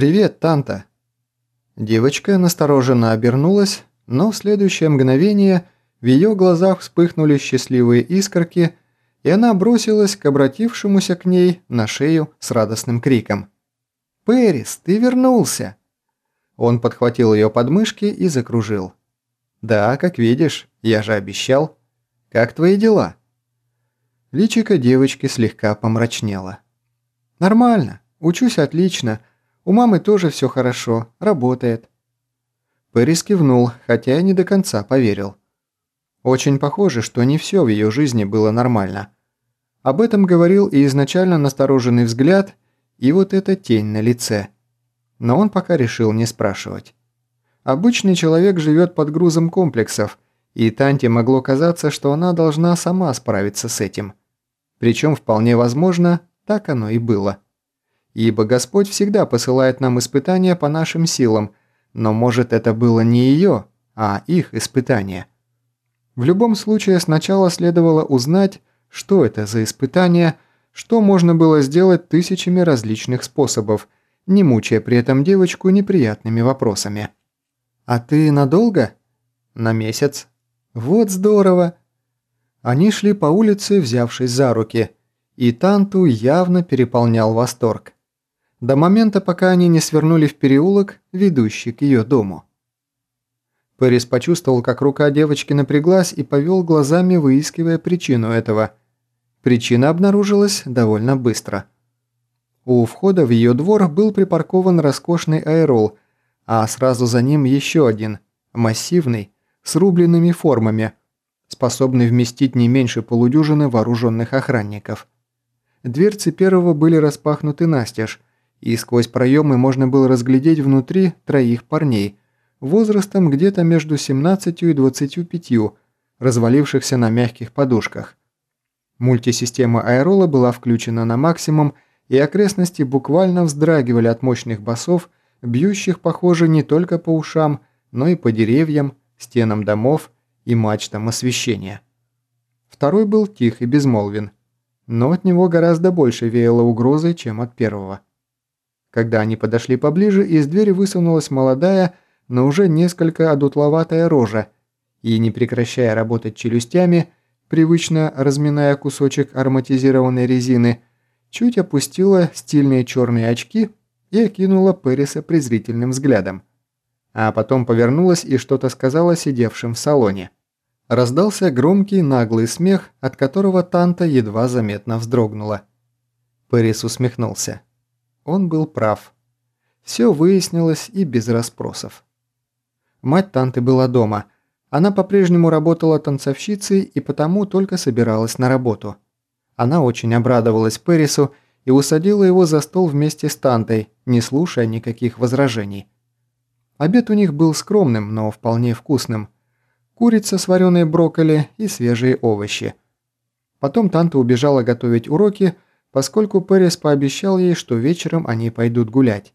«Привет, Танта!» Девочка настороженно обернулась, но в следующее мгновение в ее глазах вспыхнули счастливые искорки, и она бросилась к обратившемуся к ней на шею с радостным криком. «Пэрис, ты вернулся!» Он подхватил ее подмышки и закружил. «Да, как видишь, я же обещал. Как твои дела?» Личико девочки слегка помрачнело. «Нормально. Учусь отлично. У мамы тоже все хорошо. Работает». Пэрис кивнул, хотя и не до конца поверил. Очень похоже, что не все в ее жизни было нормально. Об этом говорил и изначально настороженный взгляд, и вот эта тень на лице. Но он пока решил не спрашивать. Обычный человек живет под грузом комплексов, и Танте могло казаться, что она должна сама справиться с этим. Причем вполне возможно, так оно и было. Ибо Господь всегда посылает нам испытания по нашим силам, но может это было не ее, а их испытание. В любом случае сначала следовало узнать, что это за испытание, что можно было сделать тысячами различных способов, не мучая при этом девочку неприятными вопросами. «А ты надолго?» «На месяц». «Вот здорово!» Они шли по улице, взявшись за руки, и Танту явно переполнял восторг. До момента, пока они не свернули в переулок, ведущий к ее дому. Пэрис почувствовал, как рука девочки напряглась и повел глазами, выискивая причину этого. Причина обнаружилась довольно быстро. У входа в ее двор был припаркован роскошный аэрол – а сразу за ним еще один, массивный, с рубленными формами, способный вместить не меньше полудюжины вооруженных охранников. Дверцы первого были распахнуты настежь, и сквозь проемы можно было разглядеть внутри троих парней, возрастом где-то между 17 и 25, развалившихся на мягких подушках. Мультисистема аэрола была включена на максимум, и окрестности буквально вздрагивали от мощных басов бьющих, похоже, не только по ушам, но и по деревьям, стенам домов и мачтам освещения. Второй был тих и безмолвен, но от него гораздо больше веяло угрозой, чем от первого. Когда они подошли поближе, из двери высунулась молодая, но уже несколько одутловатая рожа, и, не прекращая работать челюстями, привычно разминая кусочек ароматизированной резины, чуть опустила стильные черные очки и окинула Пэриса презрительным взглядом. А потом повернулась и что-то сказала сидевшим в салоне. Раздался громкий наглый смех, от которого Танта едва заметно вздрогнула. Пэрис усмехнулся. Он был прав. Все выяснилось и без расспросов. Мать Танты была дома. Она по-прежнему работала танцовщицей и потому только собиралась на работу. Она очень обрадовалась Пэрису и усадила его за стол вместе с Тантой, не слушая никаких возражений. Обед у них был скромным, но вполне вкусным. Курица с вареной брокколи и свежие овощи. Потом Танта убежала готовить уроки, поскольку Пэрис пообещал ей, что вечером они пойдут гулять.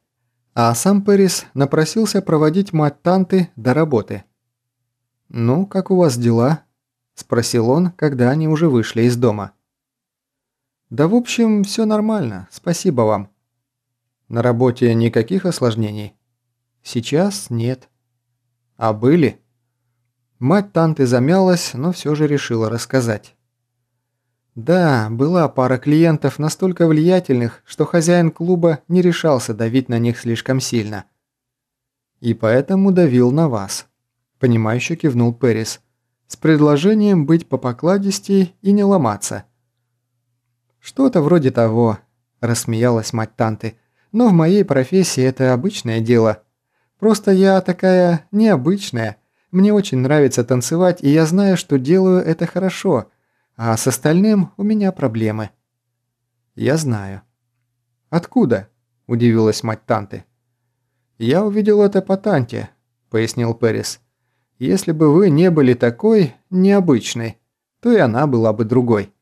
А сам Пэрис напросился проводить мать Танты до работы. «Ну, как у вас дела?» – спросил он, когда они уже вышли из дома. «Да в общем, все нормально, спасибо вам». «На работе никаких осложнений?» «Сейчас нет». «А были?» Мать Танты замялась, но все же решила рассказать. Да, была пара клиентов настолько влиятельных, что хозяин клуба не решался давить на них слишком сильно. И поэтому давил на вас. Понимающе кивнул Пэрис. С предложением быть по покладистей и не ломаться. «Что-то вроде того», – рассмеялась мать Танты. «Но в моей профессии это обычное дело. Просто я такая необычная. Мне очень нравится танцевать, и я знаю, что делаю это хорошо, а с остальным у меня проблемы». «Я знаю». «Откуда?» – удивилась мать Танты. «Я увидел это по Танте», – пояснил Перес. «Если бы вы не были такой необычной, то и она была бы другой».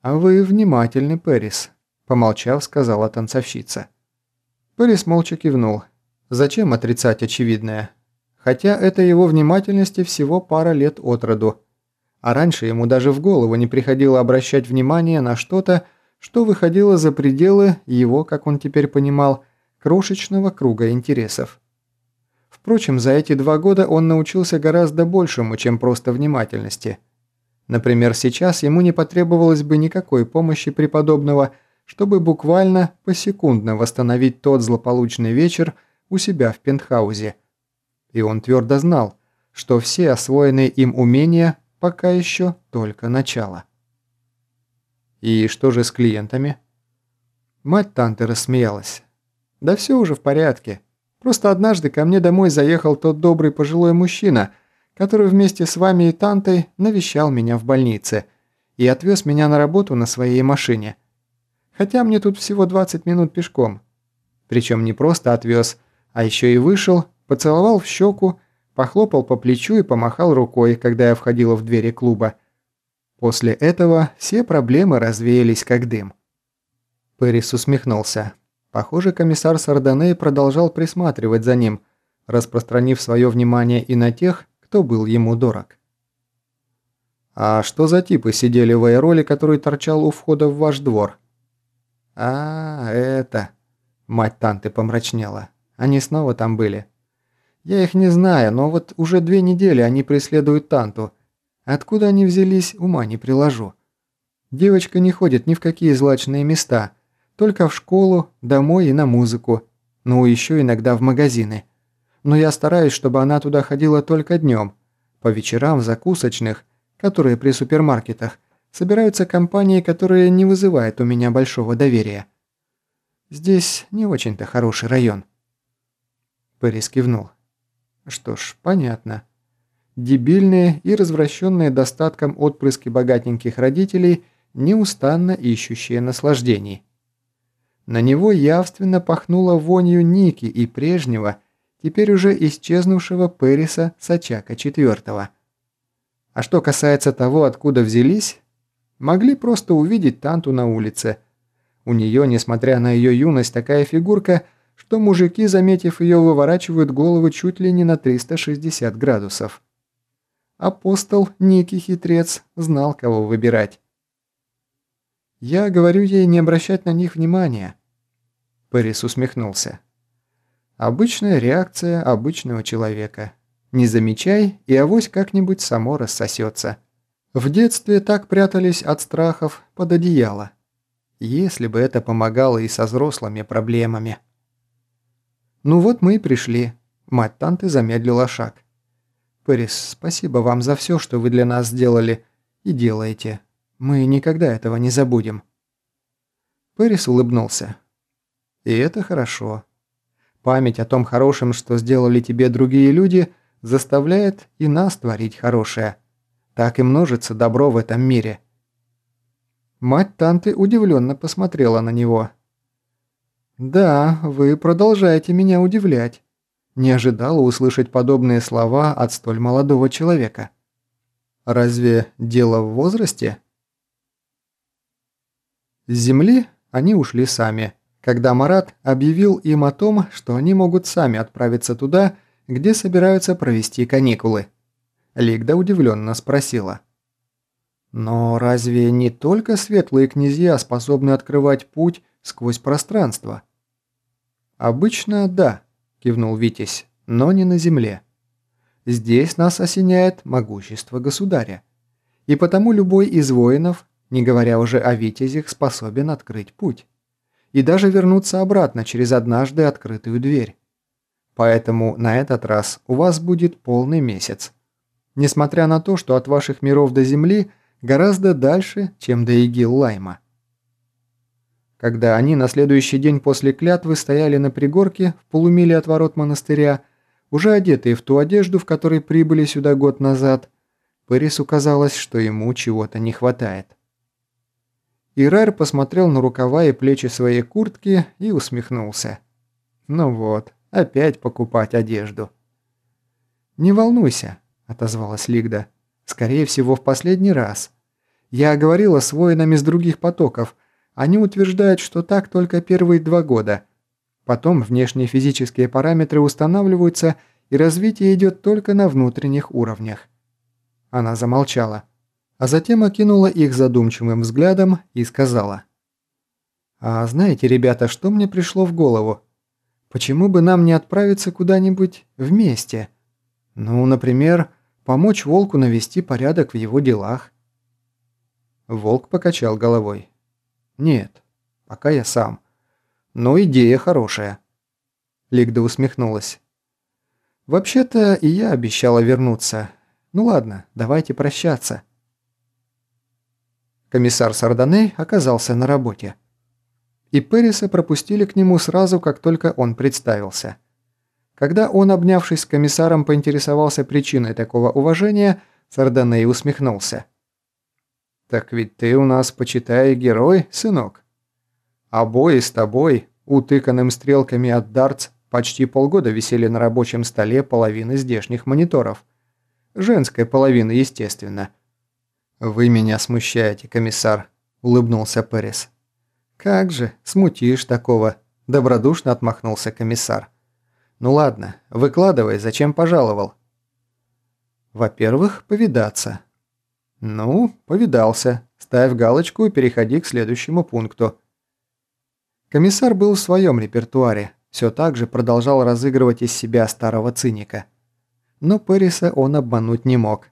«А вы внимательный, Пэрис», – помолчав, сказала танцовщица. Пэрис молча кивнул. Зачем отрицать очевидное? Хотя это его внимательности всего пара лет от роду. А раньше ему даже в голову не приходило обращать внимание на что-то, что выходило за пределы его, как он теперь понимал, крошечного круга интересов. Впрочем, за эти два года он научился гораздо большему, чем просто внимательности. Например, сейчас ему не потребовалось бы никакой помощи преподобного, чтобы буквально посекундно восстановить тот злополучный вечер у себя в пентхаузе. И он твердо знал, что все освоенные им умения пока еще только начало. «И что же с клиентами?» Мать Танты рассмеялась. «Да все уже в порядке. Просто однажды ко мне домой заехал тот добрый пожилой мужчина, который вместе с вами и Тантой навещал меня в больнице и отвез меня на работу на своей машине. Хотя мне тут всего 20 минут пешком. Причем не просто отвез, а еще и вышел, поцеловал в щеку, похлопал по плечу и помахал рукой, когда я входила в двери клуба. После этого все проблемы развеялись как дым. Пэрис усмехнулся. Похоже, комиссар Сардоней продолжал присматривать за ним, распространив свое внимание и на тех, кто был ему дорог. «А что за типы сидели в аэроле, который торчал у входа в ваш двор?» «А, это...» Мать Танты помрачнела. «Они снова там были. Я их не знаю, но вот уже две недели они преследуют Танту. Откуда они взялись, ума не приложу. Девочка не ходит ни в какие злачные места, только в школу, домой и на музыку, ну еще иногда в магазины. Но я стараюсь, чтобы она туда ходила только днем. По вечерам в закусочных, которые при супермаркетах, собираются компании, которые не вызывают у меня большого доверия. Здесь не очень-то хороший район. Пэрис кивнул. Что ж, понятно. Дебильные и развращенные достатком отпрыски богатеньких родителей, неустанно ищущие наслаждений. На него явственно пахнуло вонью Ники и прежнего, теперь уже исчезнувшего Периса Сачака IV. А что касается того, откуда взялись, могли просто увидеть Танту на улице. У нее, несмотря на ее юность, такая фигурка – что мужики, заметив ее, выворачивают головы чуть ли не на 360 градусов. Апостол, некий хитрец, знал, кого выбирать. «Я говорю ей не обращать на них внимания». Пэрис усмехнулся. «Обычная реакция обычного человека. Не замечай, и авось как-нибудь само рассосется. В детстве так прятались от страхов под одеяло. Если бы это помогало и со взрослыми проблемами». «Ну вот мы и пришли». Мать Танты замедлила шаг. «Пэрис, спасибо вам за все, что вы для нас сделали и делаете. Мы никогда этого не забудем». Пэрис улыбнулся. «И это хорошо. Память о том хорошем, что сделали тебе другие люди, заставляет и нас творить хорошее. Так и множится добро в этом мире». Мать Танты удивленно посмотрела на него. «Да, вы продолжаете меня удивлять. Не ожидала услышать подобные слова от столь молодого человека. Разве дело в возрасте?» С земли они ушли сами, когда Марат объявил им о том, что они могут сами отправиться туда, где собираются провести каникулы. Лигда удивленно спросила. «Но разве не только светлые князья способны открывать путь сквозь пространство?» «Обычно да», – кивнул Витязь, – «но не на земле. Здесь нас осеняет могущество государя. И потому любой из воинов, не говоря уже о Витязях, способен открыть путь. И даже вернуться обратно через однажды открытую дверь. Поэтому на этот раз у вас будет полный месяц. Несмотря на то, что от ваших миров до Земли гораздо дальше, чем до Игил-Лайма. Когда они на следующий день после клятвы стояли на пригорке в полумиле от ворот монастыря, уже одетые в ту одежду, в которой прибыли сюда год назад, Пэрису казалось, что ему чего-то не хватает. Ирар посмотрел на рукава и плечи своей куртки и усмехнулся. «Ну вот, опять покупать одежду». «Не волнуйся», — отозвалась Лигда. «Скорее всего, в последний раз. Я говорила с воинами с других потоков — они утверждают, что так только первые два года. Потом внешние физические параметры устанавливаются, и развитие идет только на внутренних уровнях. Она замолчала, а затем окинула их задумчивым взглядом и сказала. «А знаете, ребята, что мне пришло в голову? Почему бы нам не отправиться куда-нибудь вместе? Ну, например, помочь Волку навести порядок в его делах. Волк покачал головой. Нет, пока я сам. Но идея хорошая. Лигда усмехнулась. Вообще-то и я обещала вернуться. Ну ладно, давайте прощаться. Комиссар Сардане оказался на работе и Перриса пропустили к нему сразу, как только он представился. Когда он, обнявшись с комиссаром, поинтересовался причиной такого уважения, Сардоней усмехнулся. «Так ведь ты у нас, почитай, герой, сынок. Обои с тобой, утыканным стрелками от дартс, почти полгода висели на рабочем столе половины здешних мониторов. Женской половины, естественно». «Вы меня смущаете, комиссар», – улыбнулся Перес. «Как же, смутишь такого», – добродушно отмахнулся комиссар. «Ну ладно, выкладывай, зачем пожаловал?» «Во-первых, повидаться». «Ну, повидался. Ставь галочку и переходи к следующему пункту». Комиссар был в своем репертуаре, все так же продолжал разыгрывать из себя старого циника. Но Перриса он обмануть не мог.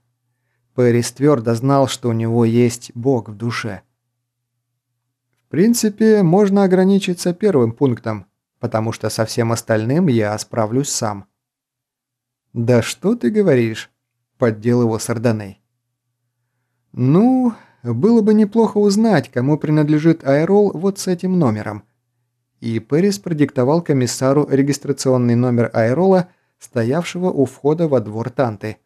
Перрис твердо знал, что у него есть Бог в душе. В принципе, можно ограничиться первым пунктом, потому что со всем остальным я справлюсь сам. «Да что ты говоришь?» – поддел его Сарданей. «Ну, было бы неплохо узнать, кому принадлежит аэрол вот с этим номером». И Пэрис продиктовал комиссару регистрационный номер аэрола, стоявшего у входа во двор Танты.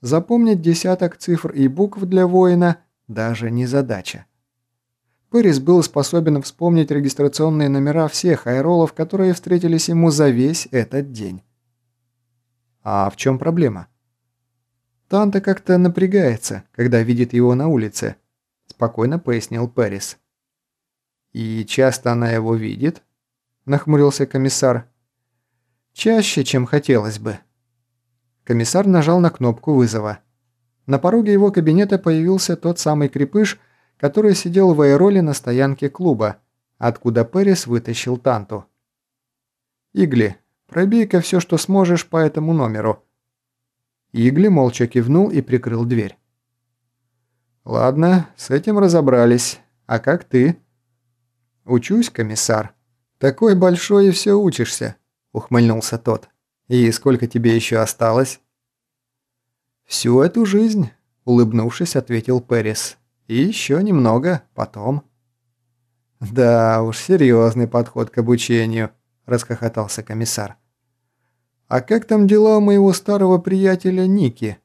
Запомнить десяток цифр и букв для воина даже не задача. Пэрис был способен вспомнить регистрационные номера всех аэролов, которые встретились ему за весь этот день. А в чем проблема? Танта как-то напрягается, когда видит его на улице, спокойно пояснил Пэрис. И часто она его видит? Нахмурился комиссар. Чаще, чем хотелось бы. Комиссар нажал на кнопку вызова. На пороге его кабинета появился тот самый крепыш, который сидел в аэроле на стоянке клуба, откуда Перес вытащил Танту. «Игли, пробей-ка все, что сможешь по этому номеру». Игли молча кивнул и прикрыл дверь. «Ладно, с этим разобрались. А как ты?» «Учусь, комиссар. Такой большой и все учишься», — ухмыльнулся тот. «И сколько тебе еще осталось?» «Всю эту жизнь», — улыбнувшись, ответил Перес. И еще немного потом». «Да уж, серьезный подход к обучению», – расхохотался комиссар. «А как там дела у моего старого приятеля Ники?»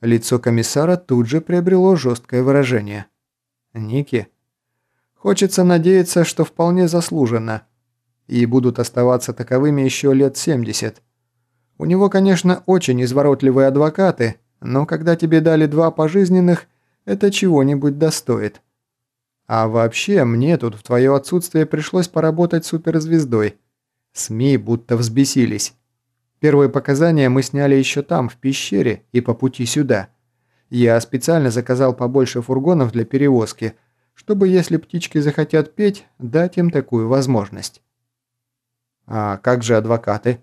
Лицо комиссара тут же приобрело жесткое выражение. «Ники?» «Хочется надеяться, что вполне заслуженно. И будут оставаться таковыми еще лет 70. У него, конечно, очень изворотливые адвокаты, но когда тебе дали два пожизненных – это чего-нибудь достоит. А вообще, мне тут в твое отсутствие пришлось поработать суперзвездой. СМИ будто взбесились. Первые показания мы сняли еще там, в пещере, и по пути сюда. Я специально заказал побольше фургонов для перевозки, чтобы, если птички захотят петь, дать им такую возможность. А как же адвокаты?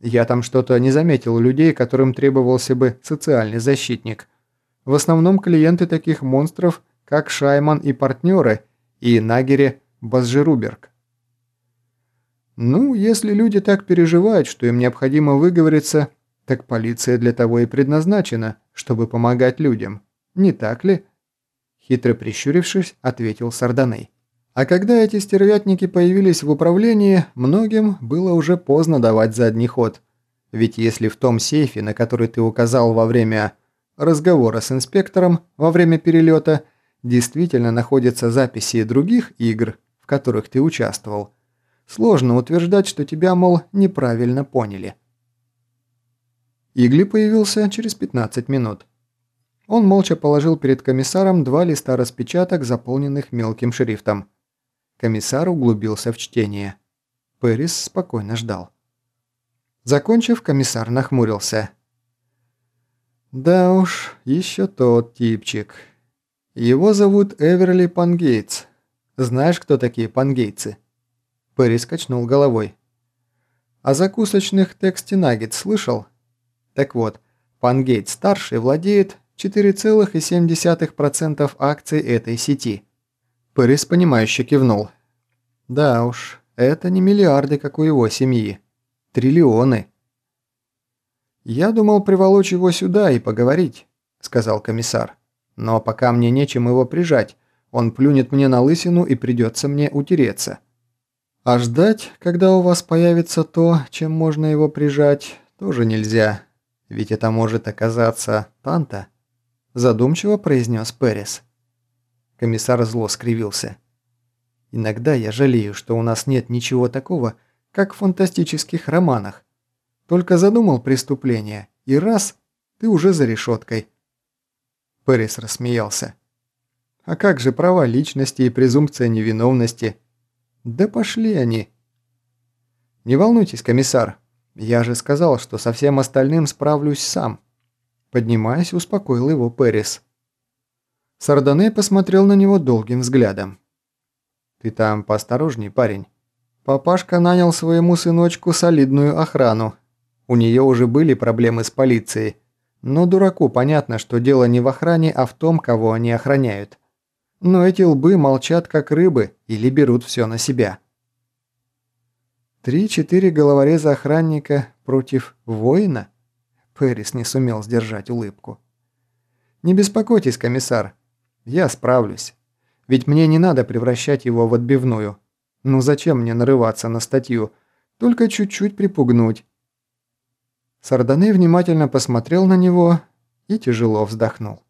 Я там что-то не заметил людей, которым требовался бы социальный защитник. В основном клиенты таких монстров, как Шайман и партнеры, и Нагере Базжеруберг. Ну, если люди так переживают, что им необходимо выговориться, так полиция для того и предназначена, чтобы помогать людям. Не так ли? Хитро прищурившись, ответил Сарданей. А когда эти стервятники появились в управлении, многим было уже поздно давать задний ход. Ведь если в том сейфе, на который ты указал во время разговора с инспектором во время перелета действительно находятся записи других игр, в которых ты участвовал, сложно утверждать, что тебя, мол, неправильно поняли. Игли появился через 15 минут. Он молча положил перед комиссаром два листа распечаток, заполненных мелким шрифтом. Комиссар углубился в чтение. Пэрис спокойно ждал. Закончив, комиссар нахмурился – да уж, еще тот типчик. Его зовут Эверли Пангейтс. Знаешь, кто такие пангейцы? Пэрис качнул головой. О закусочных тексте Наггет слышал? Так вот, Пангейт-старший владеет 4,7% акций этой сети. Пэрис, понимающе кивнул. Да уж, это не миллиарды, как у его семьи. Триллионы. «Я думал приволочь его сюда и поговорить», – сказал комиссар. «Но пока мне нечем его прижать, он плюнет мне на лысину и придется мне утереться. А ждать, когда у вас появится то, чем можно его прижать, тоже нельзя, ведь это может оказаться Танта», – задумчиво произнес Перес. Комиссар зло скривился. «Иногда я жалею, что у нас нет ничего такого, как в фантастических романах, только задумал преступление, и раз, ты уже за решеткой. Пэрис рассмеялся. А как же права личности и презумпция невиновности? Да пошли они. Не волнуйтесь, комиссар. Я же сказал, что со всем остальным справлюсь сам. Поднимаясь, успокоил его Пэрис. Сардане посмотрел на него долгим взглядом. «Ты там поосторожней, парень. Папашка нанял своему сыночку солидную охрану, у нее уже были проблемы с полицией. Но дураку понятно, что дело не в охране, а в том, кого они охраняют. Но эти лбы молчат как рыбы или берут все на себя. Три-четыре головореза охранника против воина? Пэрис не сумел сдержать улыбку. «Не беспокойтесь, комиссар. Я справлюсь. Ведь мне не надо превращать его в отбивную. Ну зачем мне нарываться на статью? Только чуть-чуть припугнуть. Сардане внимательно посмотрел на него и тяжело вздохнул.